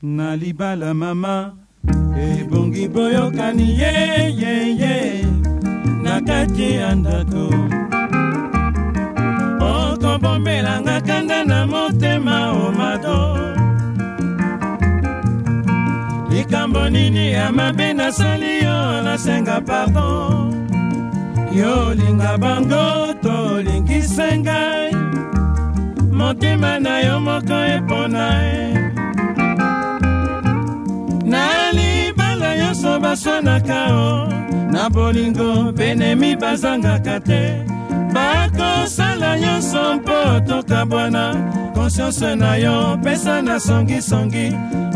na libala mama ebongi boyokani yeyeye na kati ya ndako okobomelanga kanda na motema omado likambo nini ya mabe nasali yo nasenga pardon yolinga bango tolingise ngai motema na yo moko epona e baswanaka o na bolingo benemi bazangaka te bakosala nyonso mpo tokabwana konsianse na yo pesa na songisongi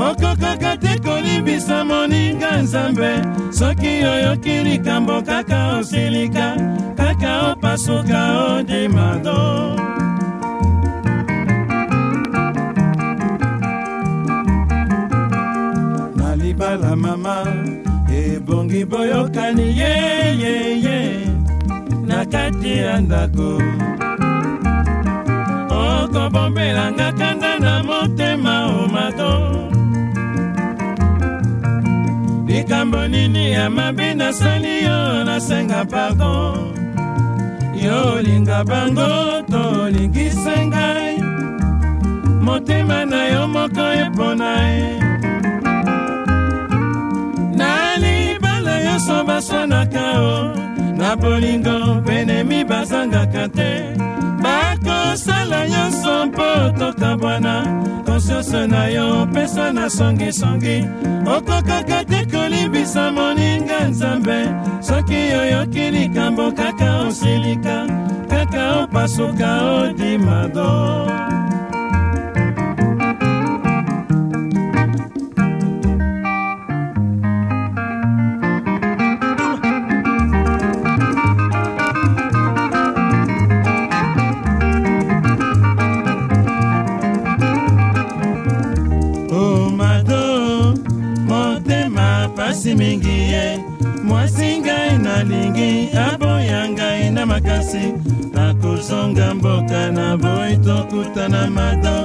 okokaka te kolibisa moninga nzambe soki oyoki likambo kaka osilika kaka opasuka odimado na libala mama ebongi boyokani ye na kati ya ndako okobombelanga kanda na motema omato. likambo nini ya mabe nasali yo nasenga pardon yo olinga bango tolingise ngai motema na yo moko epona ye nyonso baswanaka o na bolingo benemi bazangaka te bakosala nyonso mpo tokabwana konsiose na yo opesa na songisongi okokaka te kolibisa moninga nzambe soki oyoki likambo kaka osilika kaka opasuka odimado makasi mingi ye mwasi ngai na makasi nakozonga mboka na boyi tokutana mado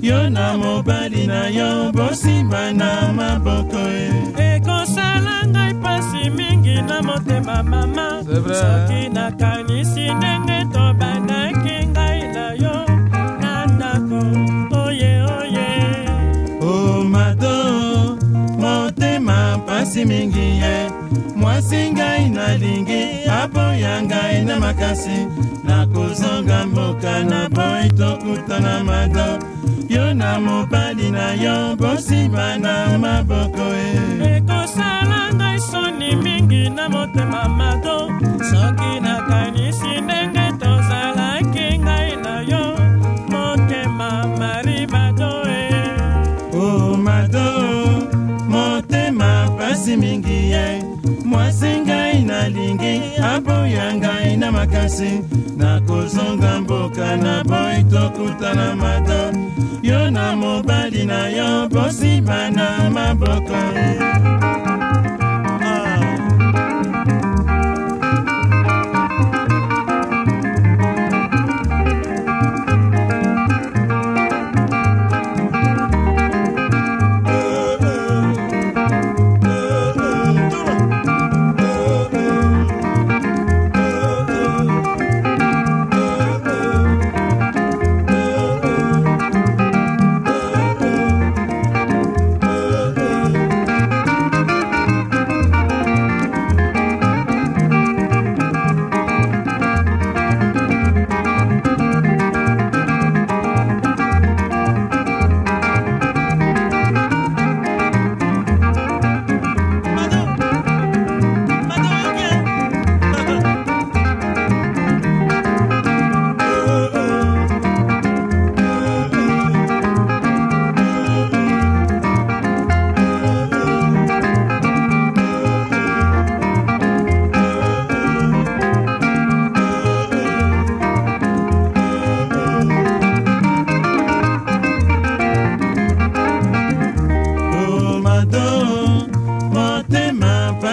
yo na mobali na yo maboko e ekosala ngai mingi na motema mama soki makasi mingi ye mwasi ngai nalingi apo ya ngai na makasi mboka na boyi tokutana mado yo na mobali na yo bosiba na maboko e ekosala ngai soni mingi na motema mado soki kai. alingi aboya ngai na makasi nakozonga mboka na boy tokutana mata yo na mobali na yo bosibana maboko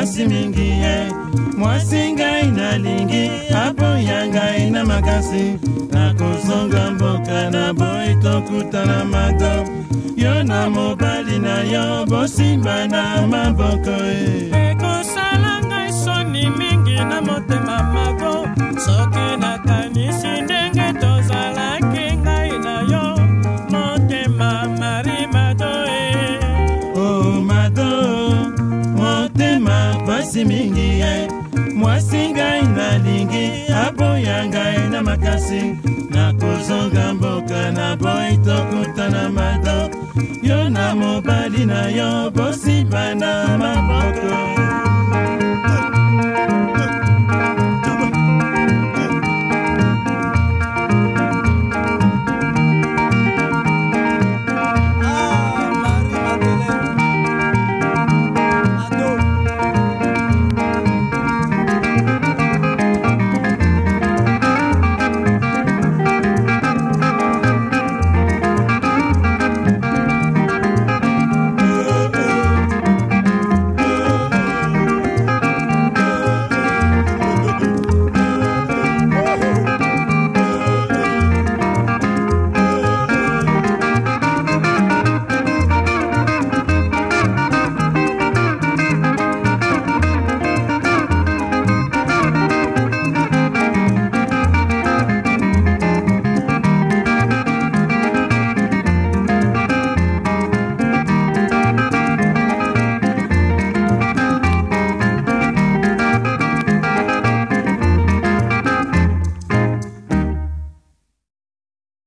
makasi mingi ye mwasi ngai nalingi apo ya ngai na makasi nakozonga mboka na boyi tokutana mado yo na mobali na yo bosimba na maboko e ekosala ngai soni mingi na motema mabo soki nakai na makasi nakozonga mboka na boy tokutana mado yo na mobali na yo bos